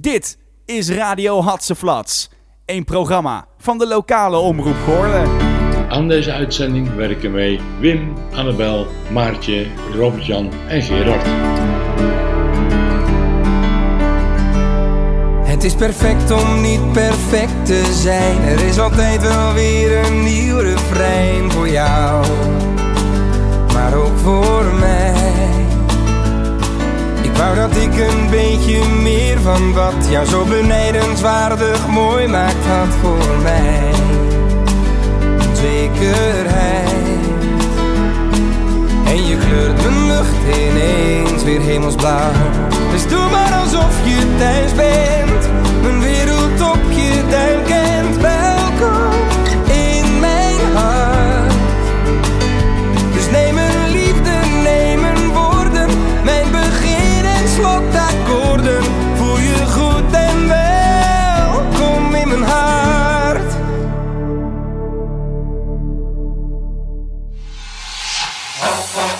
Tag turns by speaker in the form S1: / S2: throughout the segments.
S1: Dit is Radio Hatseflats, een programma van de lokale omroep Goorlen.
S2: Aan deze uitzending werken mee Wim, Annabel, Maartje, Robert-Jan en Gerard.
S3: Het is perfect om niet perfect te zijn. Er is altijd wel weer een nieuw refrein voor jou, maar ook voor mij. Wou dat ik een beetje meer van wat jou zo benijdenswaardig mooi maakt had voor mij. Zekerheid. En je kleurt mijn lucht ineens weer hemelsblauw. Dus doe maar alsof je thuis bent. Mijn wereld op je duim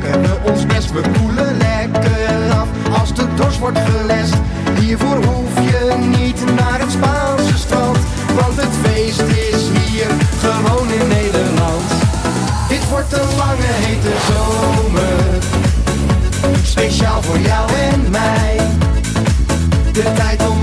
S4: Vermaken we ons best. We koelen lekker af als de dorst wordt gelest. Hiervoor hoef je niet naar het Spaanse strand. Want het feest is hier, gewoon in Nederland. Dit wordt een lange hete zomer Speciaal voor jou en mij De tijd om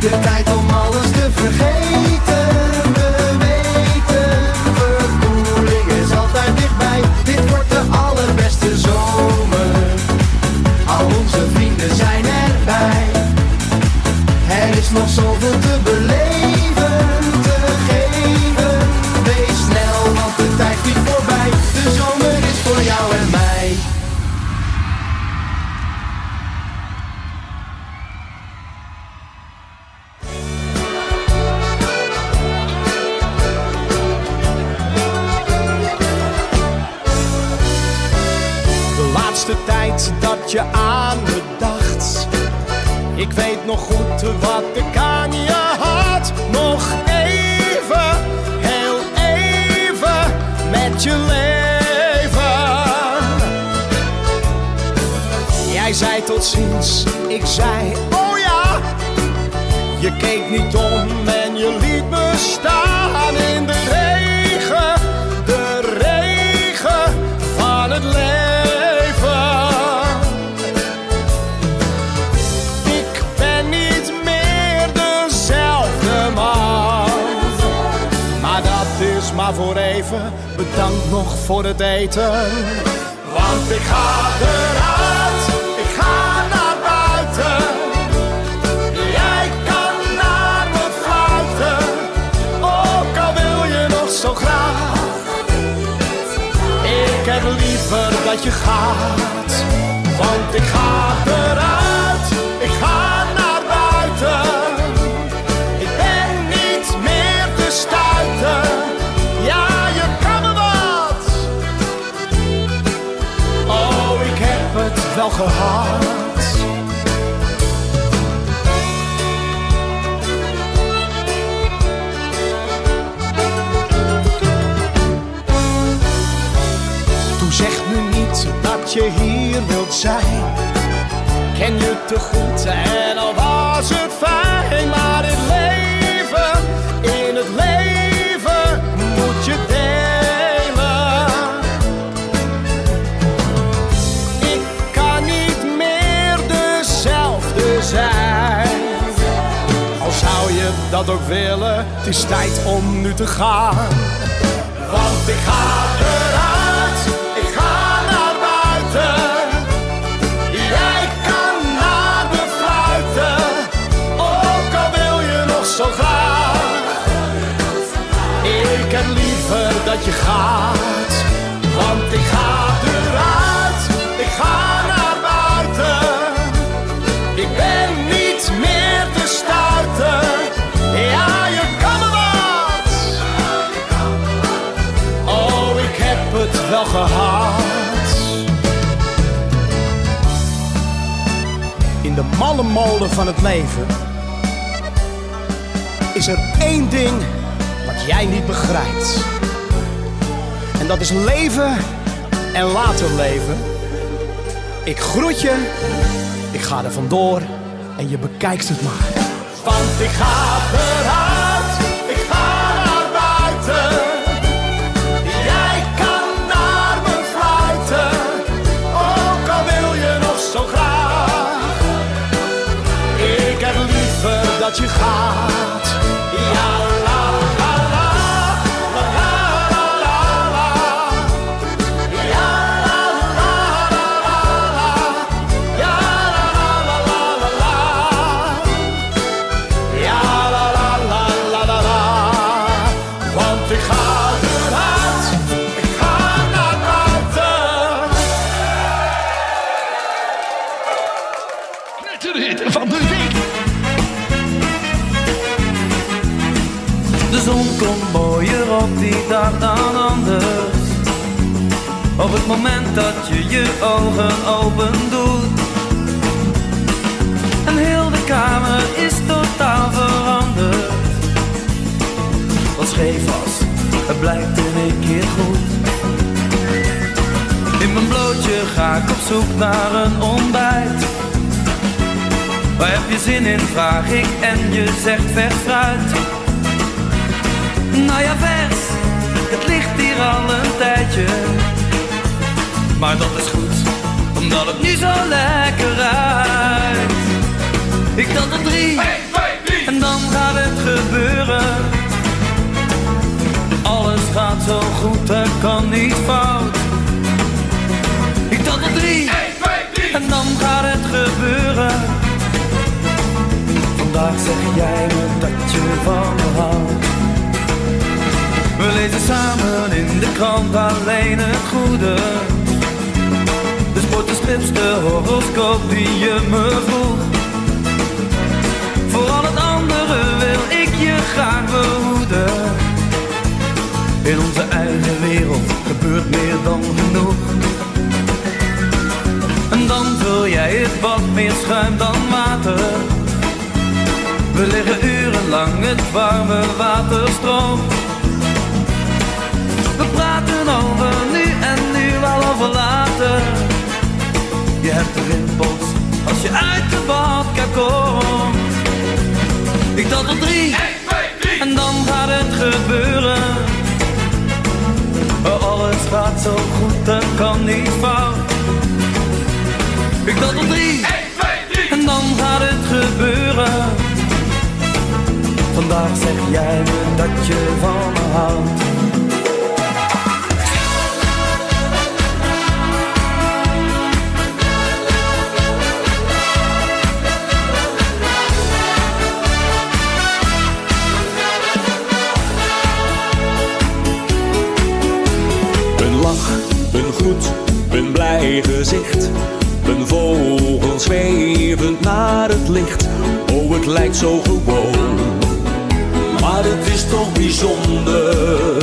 S4: De tijd om alles te vergeten
S5: Ik zei, oh ja. Je keek niet om en je liet me staan in de regen. De regen van het leven. Ik ben niet meer dezelfde man. Maar dat is maar voor even. Bedankt nog voor het eten. Want ik ga eruit. Dat je gaat, want ik ga eruit, ik ga naar buiten. Ik ben niet meer te stuiten, ja je kan me wat. Oh, ik heb het wel gehad. Je hier wilt zijn. Ken je te goed en al was het fijn, maar in het leven, in het leven moet je delen. Ik kan niet meer dezelfde zijn. Al zou je dat ook willen, het is tijd om nu te gaan. Want ik ga dat je gaat, want ik ga eruit, ik ga naar buiten. Ik ben niet meer te stuiten, ja je kan me wat. Oh, ik heb het wel gehad. In de malle molen van het leven is er één ding wat jij niet begrijpt. Dat is leven en later leven. Ik groet je, ik ga er vandoor en je bekijkt het maar. Want ik ga eruit, ik ga naar buiten. Jij kan naar me fluiten, ook al wil je nog zo graag. Ik heb liever dat je gaat.
S6: Moment dat je je ogen open doet. En heel de kamer is totaal veranderd. Wat scheef was, het blijkt in één keer goed. In mijn blootje ga ik op zoek naar een ontbijt. Waar heb je zin in, vraag ik en je zegt vers fruit. Nou ja, vers, het ligt hier al een tijdje. Maar dat is goed, omdat het nu zo lekker ruikt. Ik tel tot drie, en dan gaat het gebeuren. Alles gaat zo goed, er kan niet fout. Ik tel tot drie, en dan gaat het gebeuren. Vandaag zeg jij me dat je van me houdt. We lezen samen in de krant alleen het goede. De horoscoop die je me vroeg. Voor al het andere wil ik je graag behoeden. In onze eigen wereld gebeurt meer dan genoeg. En dan vul jij het wat meer schuim dan water. We liggen urenlang het warme water stroomt. We praten over nu en nu wel over later. Je hebt de rimpels als je uit de badkuip komt. Ik tel tot drie, en dan gaat het gebeuren. Oh, alles gaat zo goed, er kan niet fout. Ik tel tot drie, en dan gaat het gebeuren. Vandaag zeg jij me dat je van me houdt.
S7: gezicht. Een vogel zwevend naar het licht. Oh, het lijkt zo gewoon. Maar het is toch bijzonder.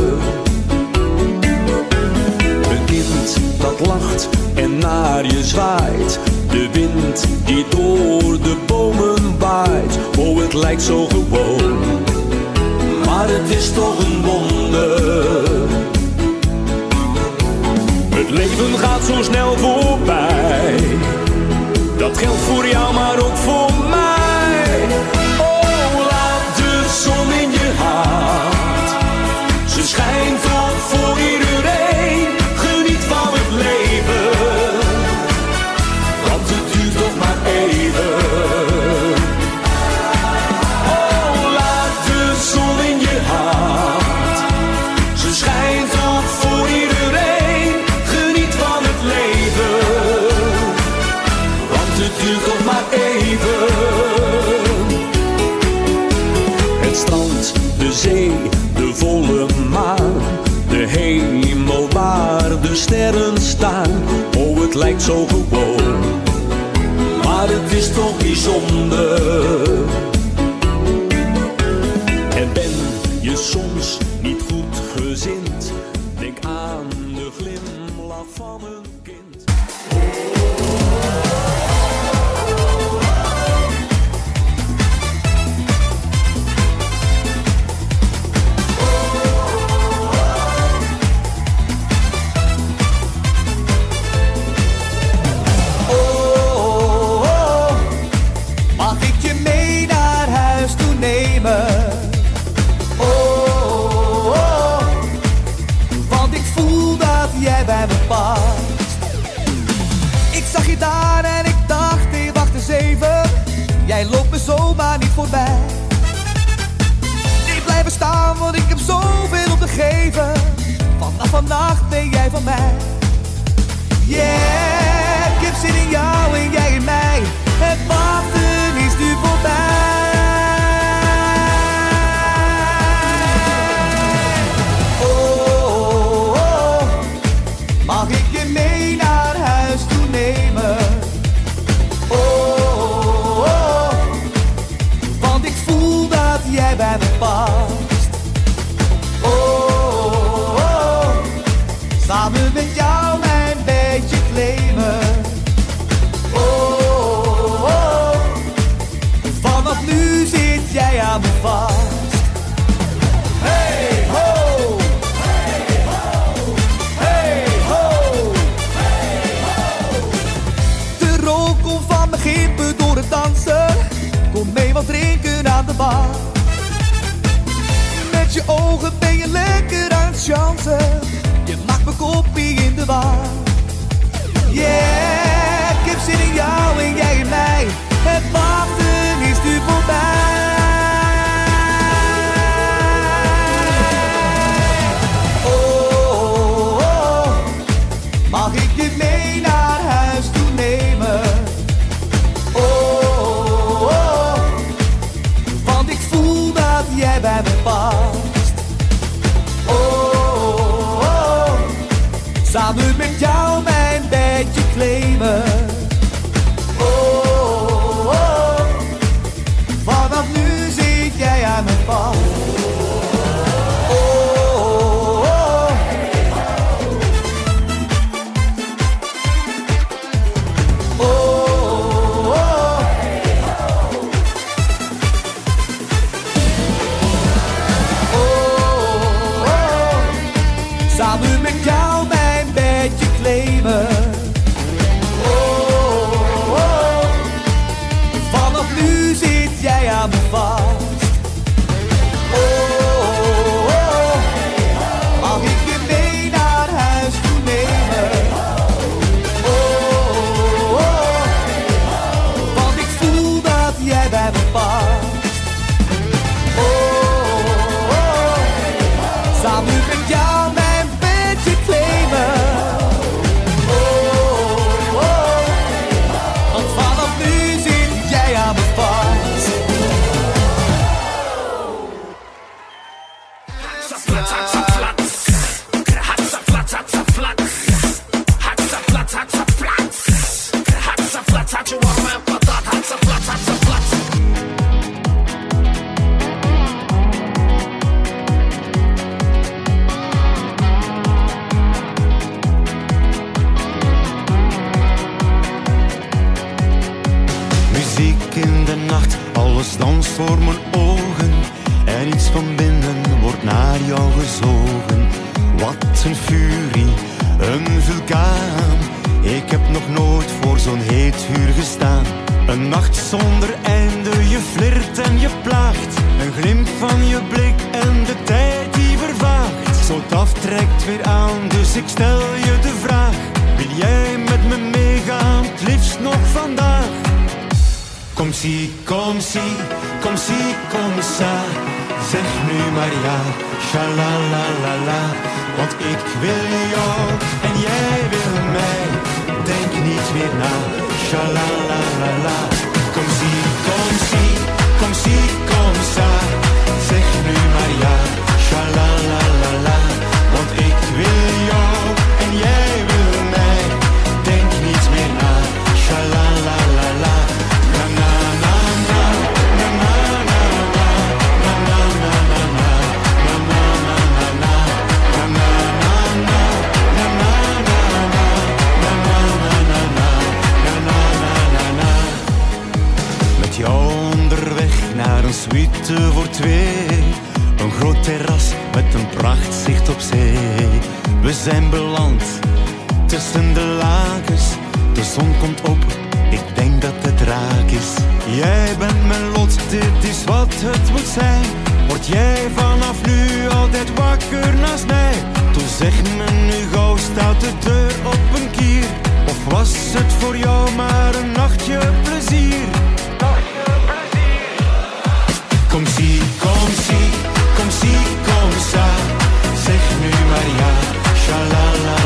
S7: Een kind dat lacht en naar je zwaait. De wind die door de bomen waait. Oh, het lijkt zo gewoon. Maar het is toch een wonder leven gaat zo snel voorbij. Dat geldt voor jou, maar ook voor lijkt zo gewoon, maar het is toch bijzonder.
S5: zomaar niet voorbij. Ik blijf staan, want ik heb zoveel om te geven. Vanaf vannacht ben jij van mij. Yeah, ik heb zin in jou en jij in mij. Het wachten is nu voorbij. ogen ben je lekker aan het chancen. Je maakt mijn kopie in de war. Yeah, ik heb zin in jou en jij in mij. Het wachten.
S8: Suite voor twee. Een groot terras met een prachtzicht op zee. We zijn beland tussen de lakens. De zon komt op, ik denk dat het raak is. Jij bent mijn lot, dit is wat het moet zijn. Word jij vanaf nu altijd wakker naast mij? Toen zeg me nu gauw, staat de deur op een kier? Of was het voor jou maar een nachtje plezier? Kom zie, kom zie, kom zie, kom sa. Zeg nu maar ja, shalalalala.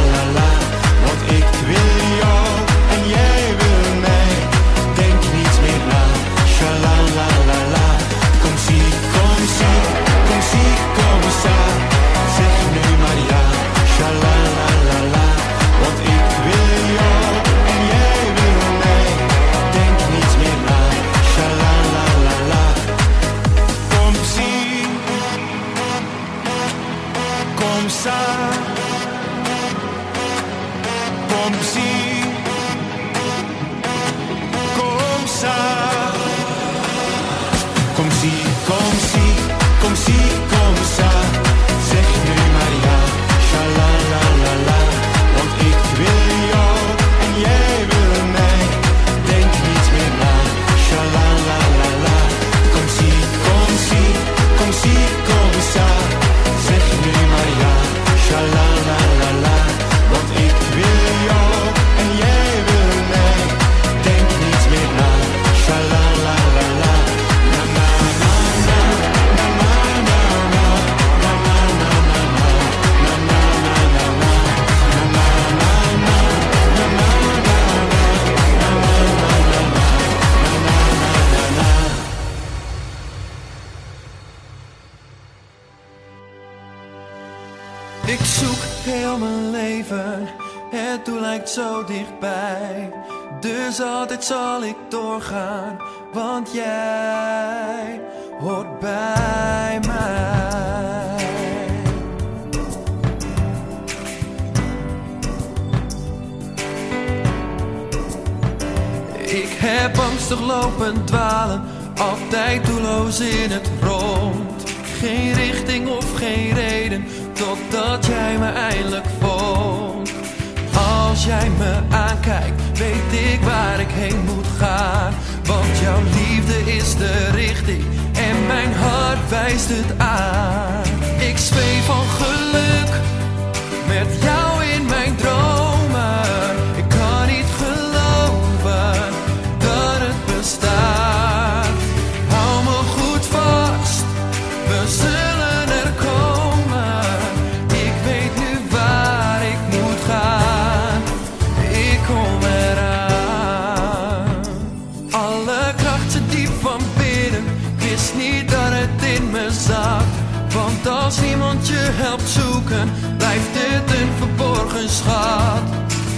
S9: Dus altijd zal ik doorgaan, want jij hoort bij mij. Ik heb angstig lopen dwalen, altijd doelloos in het rond. Geen richting of geen reden, totdat jij me eindelijk vond. Als jij me aankijkt, weet ik waar ik heen moet gaan. Want jouw liefde is de richting en mijn hart wijst het aan. Ik zweef van geluk met jou schat.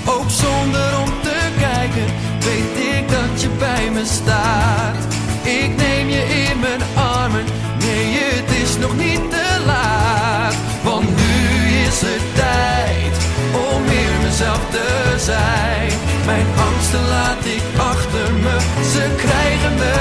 S9: Ook zonder om te kijken, weet ik dat je bij me staat. Ik neem je in mijn armen, nee het is nog niet te laat. Want nu is het tijd om weer mezelf te zijn. Mijn angsten laat ik achter me, ze krijgen me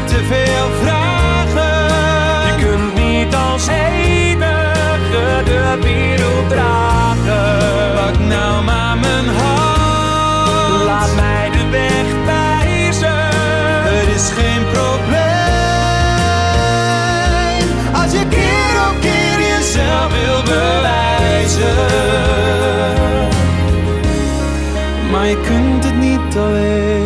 S10: Niet te veel vragen.
S11: Je kunt niet als enige de wereld dragen.
S10: Pak nou maar mijn hand,
S11: laat mij de weg wijzen.
S10: Er is geen probleem als je keer op keer jezelf wil bewijzen. Maar je kunt het niet alleen.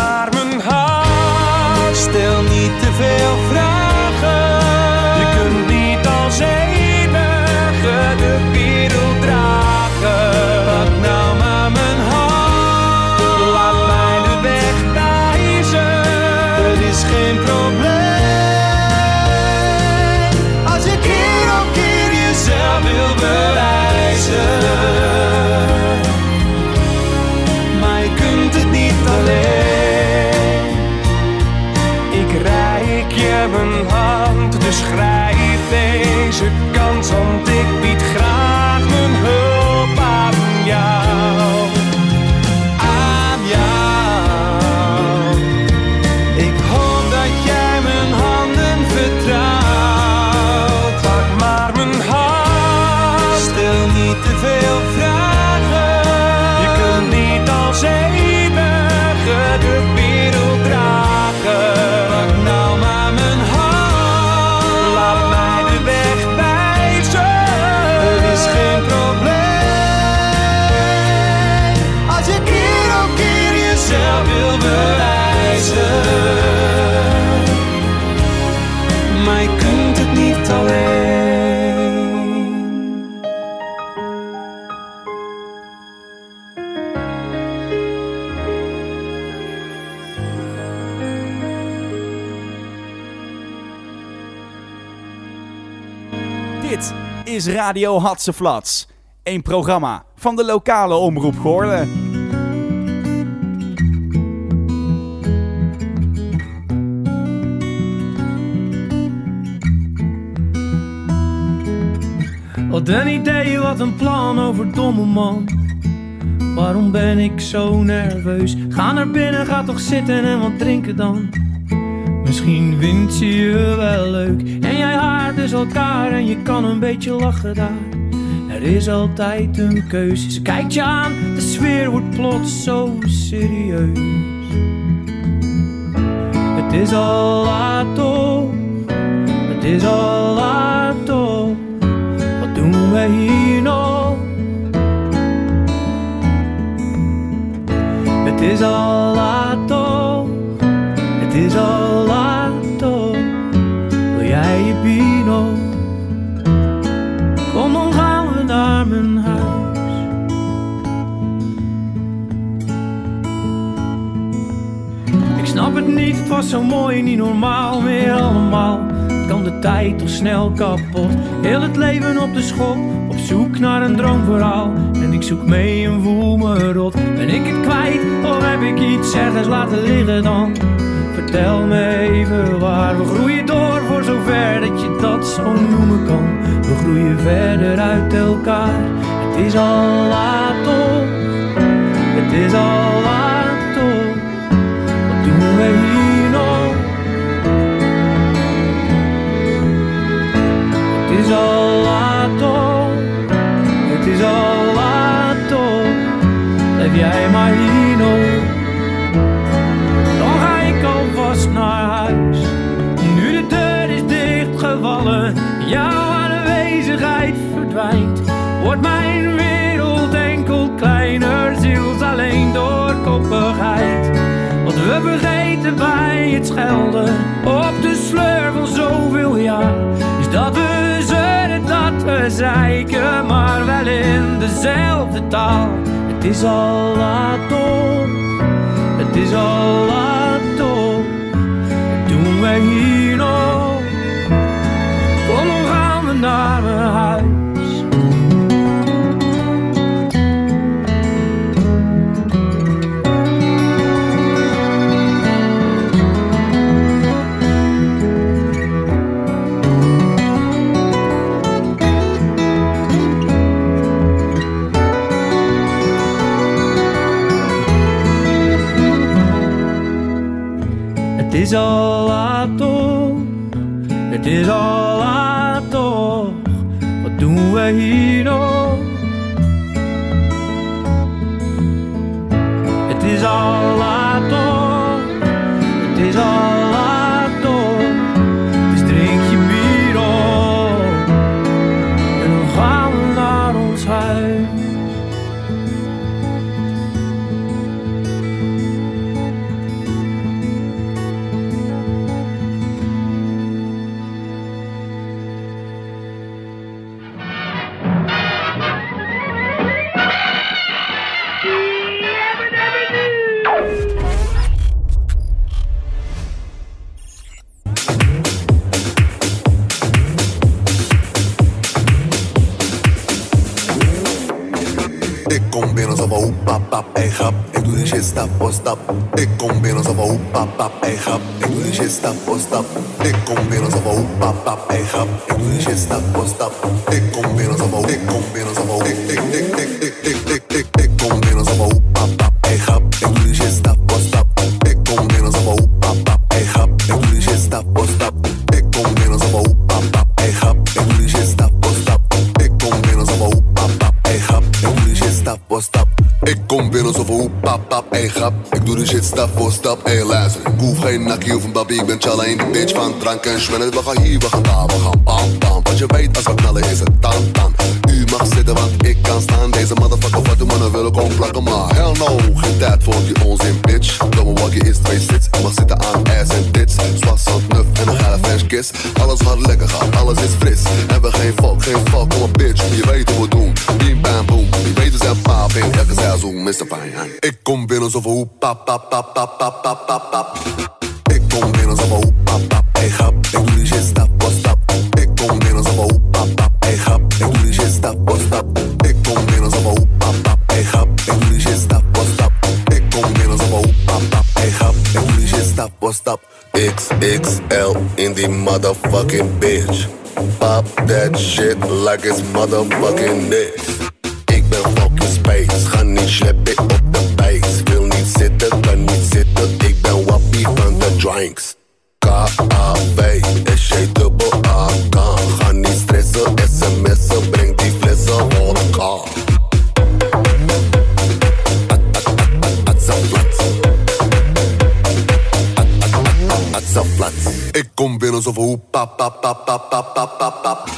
S10: niet
S1: Radio Hatseflats. Een programma van de lokale omroep Goorlen.
S12: Wat een idee, wat een plan over domme man. Waarom ben ik zo nerveus? Ga naar binnen, ga toch zitten en wat drinken dan. Misschien vindt ze je wel leuk en jij haart dus elkaar en je kan een beetje lachen daar. Er is altijd een keuze. Ze kijkt je aan, de sfeer wordt plots zo serieus. Het is al laat toch, het is al laat toch. Wat doen wij hier nog? Het is al laat toch, het is al laat toch. Wil jij je bino? Kom dan gaan we naar mijn huis. Ik snap het niet, het was zo mooi, niet normaal meer allemaal. Kan de tijd toch snel kapot. Heel het leven op de schop, op zoek naar een droomverhaal. En ik zoek mee en voel me rot. Ben ik het kwijt of heb ik iets ergens laten liggen dan? Vertel me even waar we groeien door voor zover dat je dat zo noemen kan. We groeien verder uit elkaar. Het is al laat toch, het is al laat toch. Wat doen we hier nog? Het is al laat toch, het is al laat toch. Blijf jij maar hier nog. Wordt mijn wereld enkel kleiner, ziels alleen door koppigheid. Wat we vergeten bij het schelden, op de sleur van zoveel jaar, is dat we zeuren dat we zeiken, maar wel in dezelfde taal. Het is al laat toch, het is al laat toch. Wat doen wij hier nog? Kom, gaan we naar isolator. Het is al laat toch, wat doen we hier nog?
S13: Ey grap. Ik doe die shit stap stap. Ik kom binnen alsof een hoep, pap, pap, ey grap. Ik doe die shit. Ik kom binnen alsof een hoep, pap, pap, grap. Ik kom binnen alsof een kom stap voor stap, ey luister. Ik hoef geen nakkie of een babi, ik ben challa in die bitch van drank en schwellen. We gaan hier, we gaan daar, we gaan bam, bam. Want je weet, als we knallen is het tam, tam. U mag zitten, want ik kan staan. Deze motherfucker, wat de mannen willen komen plakken, maar hell no. Geen tijd voor die onzin, bitch. Domme walkie is twee sits. Mag zitten aan ass en tits. Zwas, zand, nuf en een geile French kiss. Alles gaat lekker gaan, alles is fris. Hebben geen fuck, geen fuck, kom op bitch. Je weet hoe we doen. Bim, bam, boom. Je weet we zijn paap in elke seizoen, Mr. Fine. Ik kom binnen alsof een hoep, pap, pap, pap, pap, pap, pap, pap, XXL in the motherfucking bitch. Pop that shit like it's motherfucking this. Ik ben fucking space, ga niet sleppen op de base. Wil niet zitten, kan niet zitten, ik ben wappie van de drinks. Kom binnen alsof een hoep, pap, pap, pap, pap, pap, pap, pap, pap.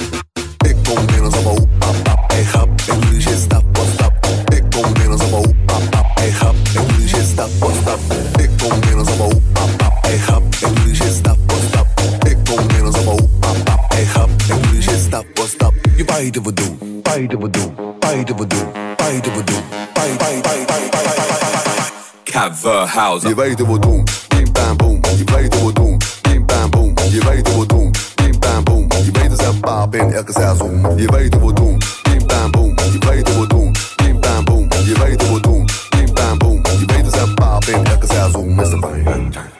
S13: Ik kom binnen alsof een hoep, pap, pap, ey grap. Ik doe die shit stap voor stap. Ik kom binnen alsof een hoep, pap, pap, ey grap. Ik doe die shit stap voor stap. Ik kom binnen alsof een hoep, pap, pap, ey grap. Ik doe die shit stap voor stap. Ik kom binnen alsof een hoep, pap, pap, ey grap. Ik doe die shit stap voor stap. Je weet wat we doen, weet wat we doen, weet wat we doen, weet wat we doen, weet, weet, weet, weet, weet, weet.
S14: Cover house.
S13: Je weet wat we doen, bim bam boom. Je weet wat we doen, bim bam boom. Je weet wat we doen, bim bam boom. Je weet we zijn paap in elke seizoen. Je weet wat we doen, bim bam boom. Je weet wat we doen, bim bam boom. Je weet wat we doen, bim bam boom. Je weet we zijn paap in elke seizoen. Mr. Fine.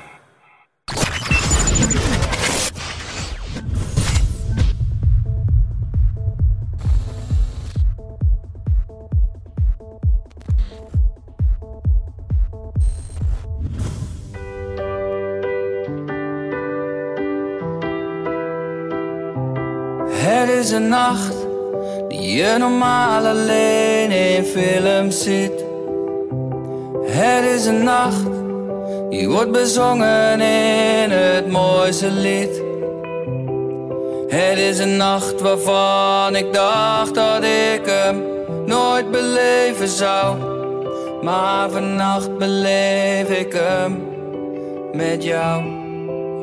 S6: Normaal alleen in films ziet. Het is een nacht die wordt bezongen in het mooiste lied.
S15: Het is een nacht waarvan ik dacht dat ik hem nooit beleven zou. Maar vannacht beleef ik hem met jou.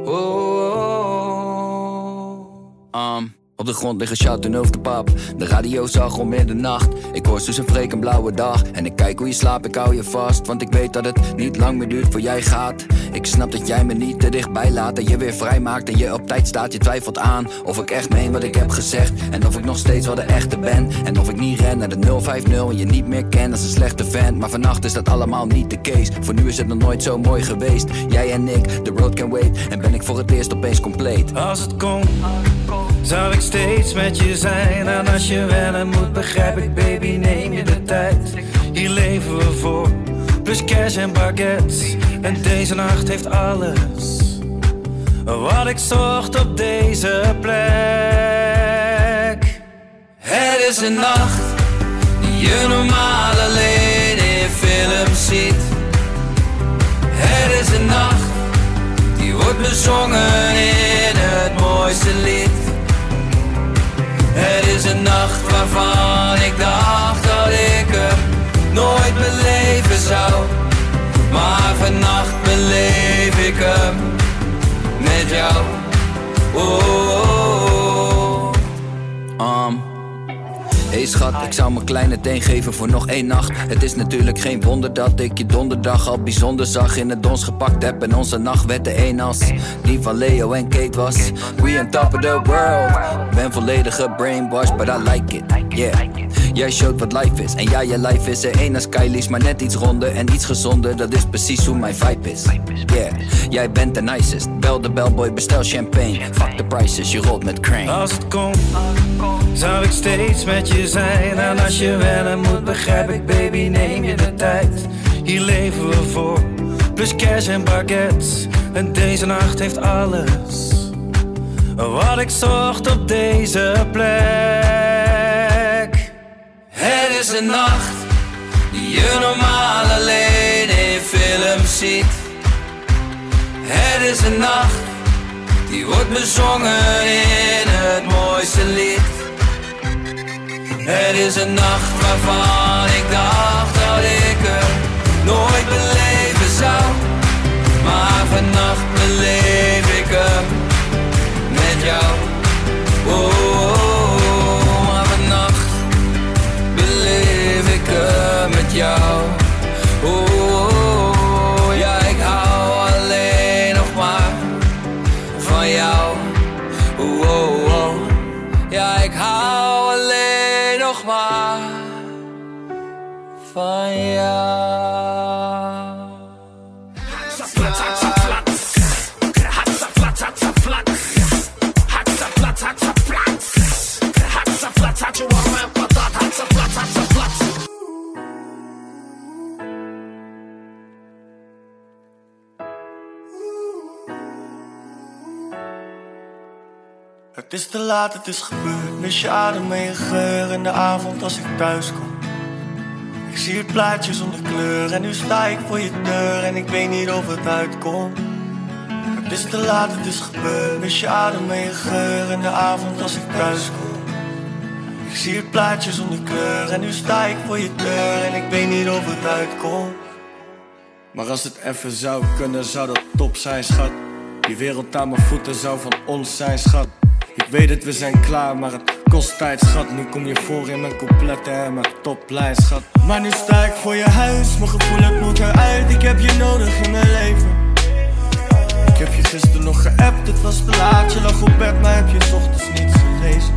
S15: Oh, oh, oh. Um. Op de grond liggen shouten over de pap. De radio zag om middernacht. Ik hoor Suus en Freek een blauwe dag. En ik kijk hoe je slaapt, ik hou je vast. Want ik weet dat het niet lang meer duurt voor jij gaat. Ik snap dat jij me niet te dichtbij laat. En je weer vrij maakt en je op tijd staat. Je twijfelt aan of ik echt meen wat ik heb gezegd. En of ik nog steeds wel de echte ben. En of ik niet ren naar de 050 en je niet meer ken als een slechte vent. Maar vannacht is dat allemaal niet de case. Voor nu is het nog nooit zo mooi geweest. Jij en ik, the road can wait. En ben ik voor het eerst opeens compleet.
S6: Als het kon, zou ik steeds met je zijn. En als je wennen moet, begrijp ik, baby, neem je de tijd. Hier leven we voor, plus cash en baguettes. En deze nacht heeft alles wat ik zocht op deze plek.
S15: Het is een nacht die je normaal alleen in films ziet. Het is een nacht die wordt bezongen in het mooiste lied. Het is een nacht waarvan ik dacht dat ik hem nooit beleven zou. Maar vannacht beleef ik hem met jou. Oh, oh, oh. Um. Hey schat, ik zou mijn kleine teen geven voor nog één nacht. Het is natuurlijk geen wonder dat ik je donderdag al bijzonder zag. In het dons gepakt heb en onze nacht werd de een as. Die van Leo en Kate was. We on top of the world. Ben volledig gebrainwashed, but I like it. Yeah. Jij showt wat life is. En ja, je life is er één als Kylie's, maar net iets ronder en iets gezonder. Dat is precies hoe mijn vibe is. Yeah. Jij bent de nicest. Bel de bellboy, bestel champagne. Fuck the prices, je rolt met crane.
S6: Als het kon, zou ik steeds met je zijn. En als je wennen moet, begrijp ik, baby, neem je de tijd. Hier leven we voor, plus cash en baguettes. En deze nacht heeft alles wat ik zocht op deze plek.
S15: Het is een nacht die je normaal alleen in films ziet. Het is een nacht die wordt bezongen in het mooiste lied. Het is een nacht waarvan ik dacht dat ik hem nooit beleven zou. Maar vannacht beleef ik hem
S14: Het is te laat, het is gebeurd. Mis je adem en je geur in de avond als ik thuis kom. Ik zie het plaatje zonder kleur en nu sta ik voor je deur en ik weet niet of het uitkomt. Het is te laat, het is gebeurd. Mis je adem en je geur in de avond als ik thuis kom. Ik zie het plaatje zonder kleur en nu sta ik voor je deur en ik weet niet of het uitkomt.
S16: Maar als het even zou kunnen, zou dat top zijn, schat. Die wereld aan mijn voeten zou van ons zijn, schat. Ik weet het, we zijn klaar, maar het kost tijd, schat. Nu kom je voor in mijn coupletten en mijn toplijn, schat.
S14: Maar nu sta ik voor je huis, mijn gevoel het moet eruit. Ik heb je nodig in mijn leven. Ik heb je gisteren nog geappt, het was te laat. Je lag op bed, maar heb je ochtends niet gelezen.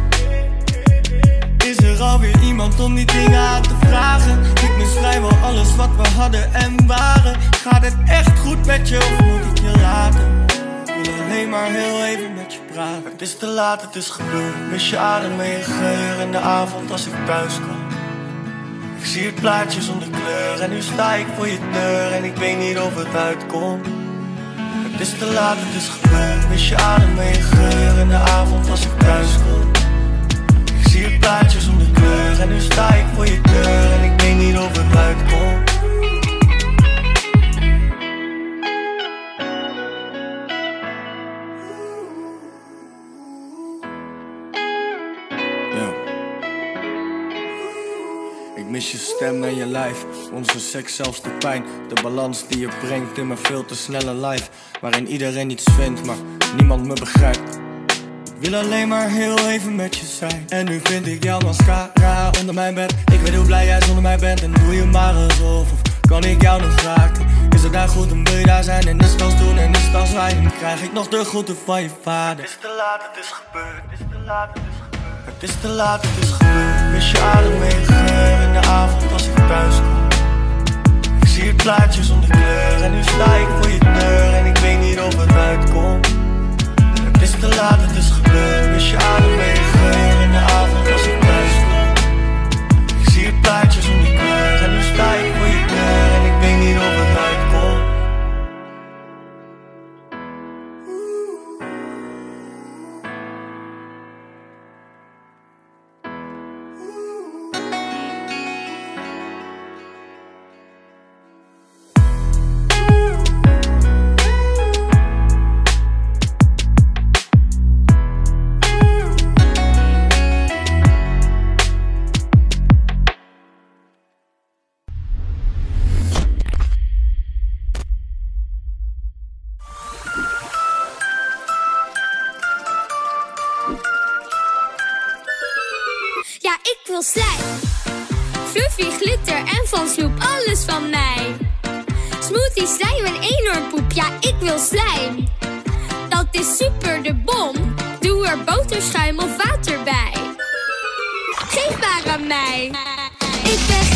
S14: Is er alweer iemand om die dingen aan te vragen? Ik mis vrijwel alles wat we hadden en waren. Gaat het echt goed met je of moet ik je laten? Wil alleen maar heel even met je praten. Het is te laat, het is gebeurd. Mis je adem en je geur in de avond als ik thuis kom. Ik zie het plaatje zonder kleur en nu sta ik voor je deur en ik weet niet of het uitkomt. Het is te laat, het is gebeurd. Mis je adem en je geur in de avond als ik thuis kom. Ik zie het plaatje zonder kleur en nu sta ik voor je deur en ik weet niet of het uitkomt.
S16: Stem en je lijf, onze seks zelfs de pijn. De balans die je brengt in mijn veel te snelle lijf. Waarin iedereen iets vindt, maar niemand me begrijpt. Ik wil alleen maar heel even met je zijn. En nu vind ik jouw mascara onder mijn bed. Ik weet hoe blij jij zonder mij bent. En doe je maar alsof, of kan ik jou nog raken? Is het daar goed, dan wil je daar zijn. En is het als doen en is het als wij. Dan krijg ik nog de groeten van je vader.
S14: Het is te laat, het is gebeurd. Het is te laat, het is gebeurd. Het is te laat, het is gebeurd. Mis je adem en in de avond als ik thuis kom. Ik zie het plaatje zonder kleur en nu sta ik voor je deur en ik weet niet of het uitkomt. Het is te laat, het is gebeurd. Mis je adem en je geur in de avond
S17: Fluffy, glitter en van snoep, alles van mij. Smoothie, slijm en enorm ja, ik wil slijm. Dat is super de bom. Doe er boterschuim of water bij. Geef maar aan mij. Ik ben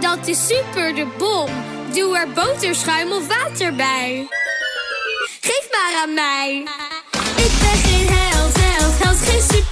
S17: Dat is super de bom. Doe er boterschuim of water bij. Geef maar aan mij. Ik ben geen held, held, held, geen supermeid,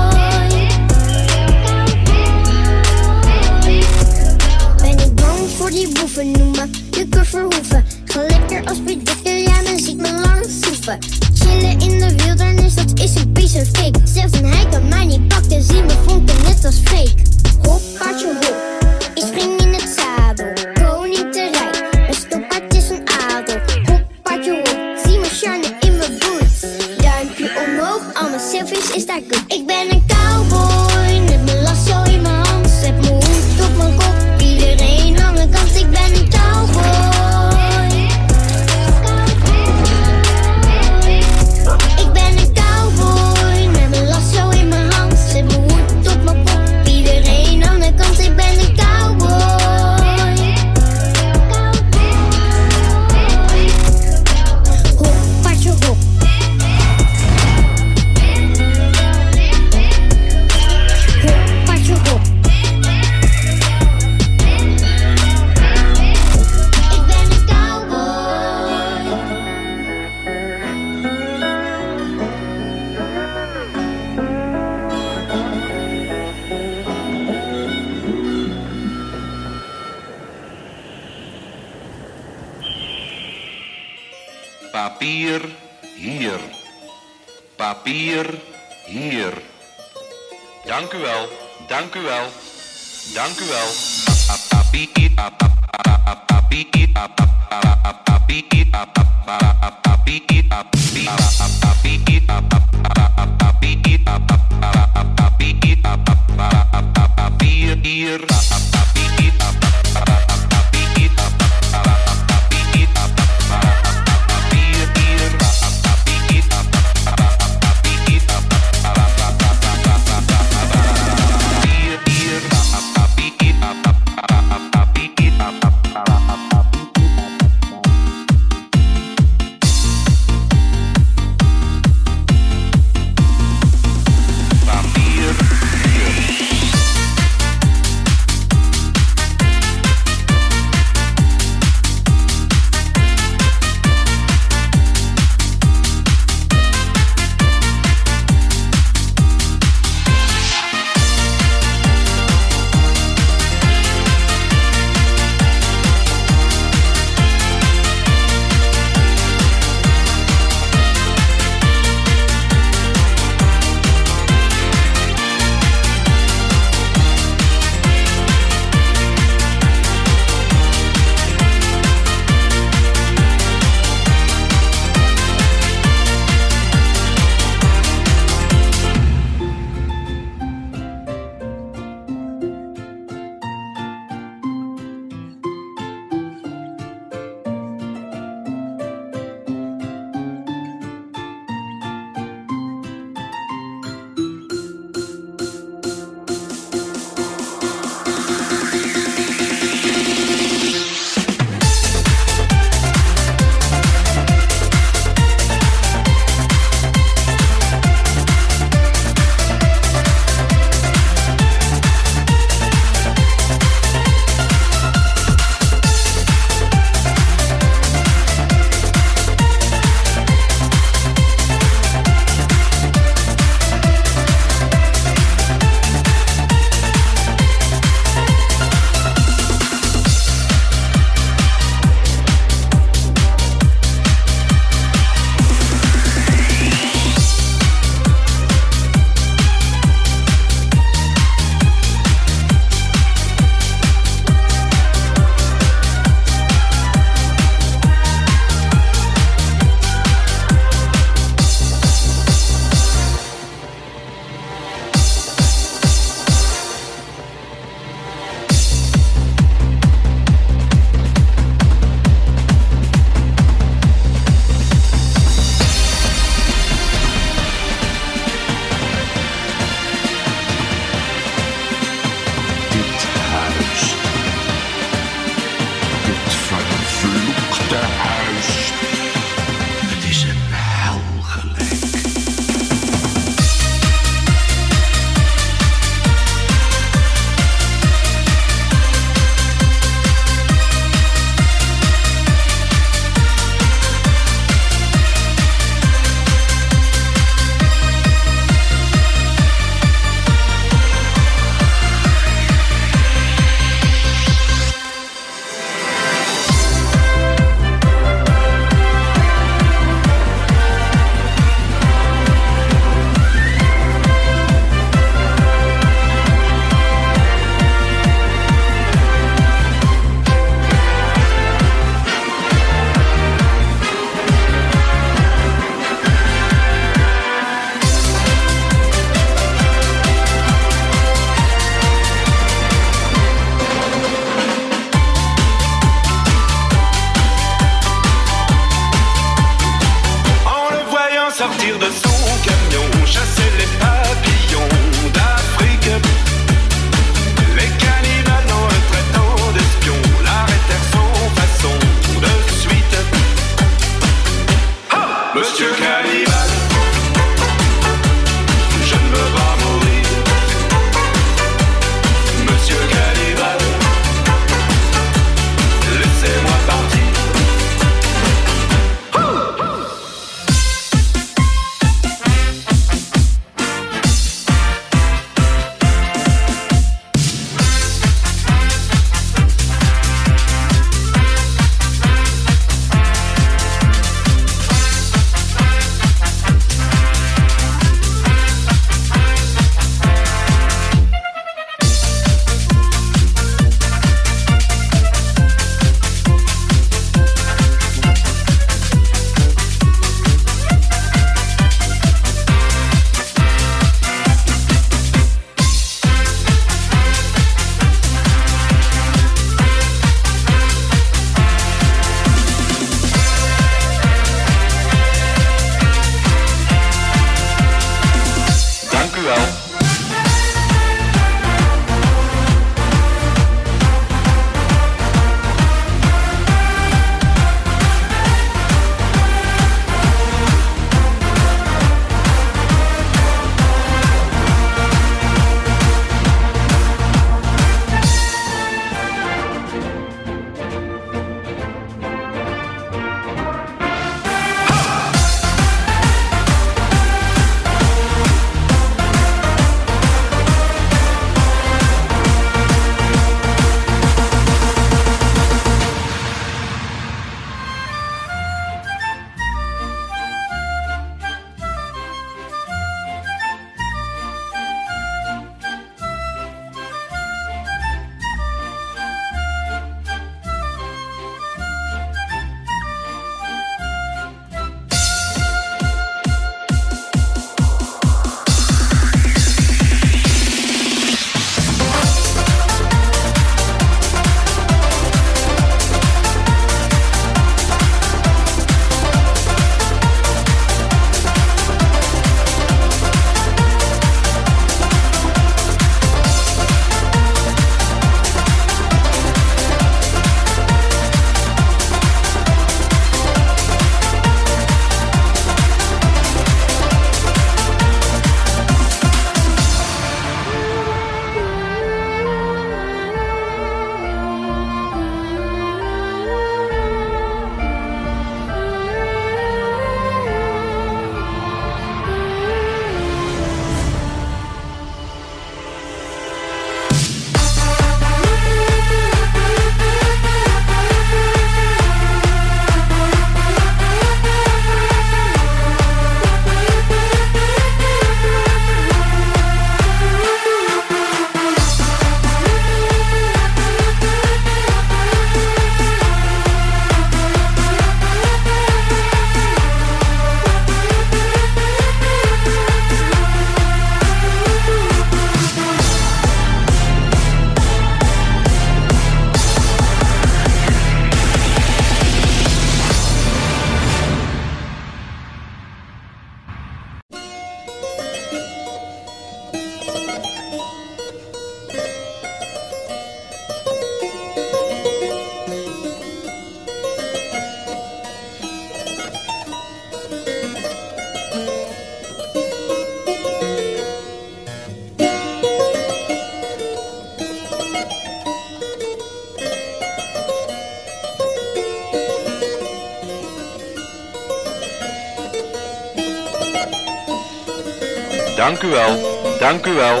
S18: Dank u wel.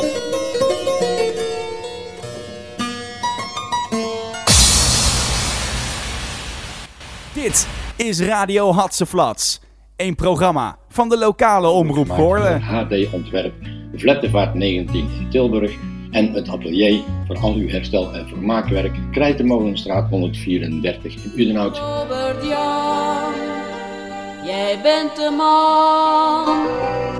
S1: Dit is Radio Hatseflats. Een programma van de lokale omroep Goorlen.
S2: HD Ontwerp, Vlettevaart 19 in Tilburg en het atelier voor al uw herstel- en vermaakwerk Krijtenmolenstraat 134 in Udenhout.
S19: Robert Jan, jij bent de man.